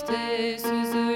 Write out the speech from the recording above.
kökte süzür.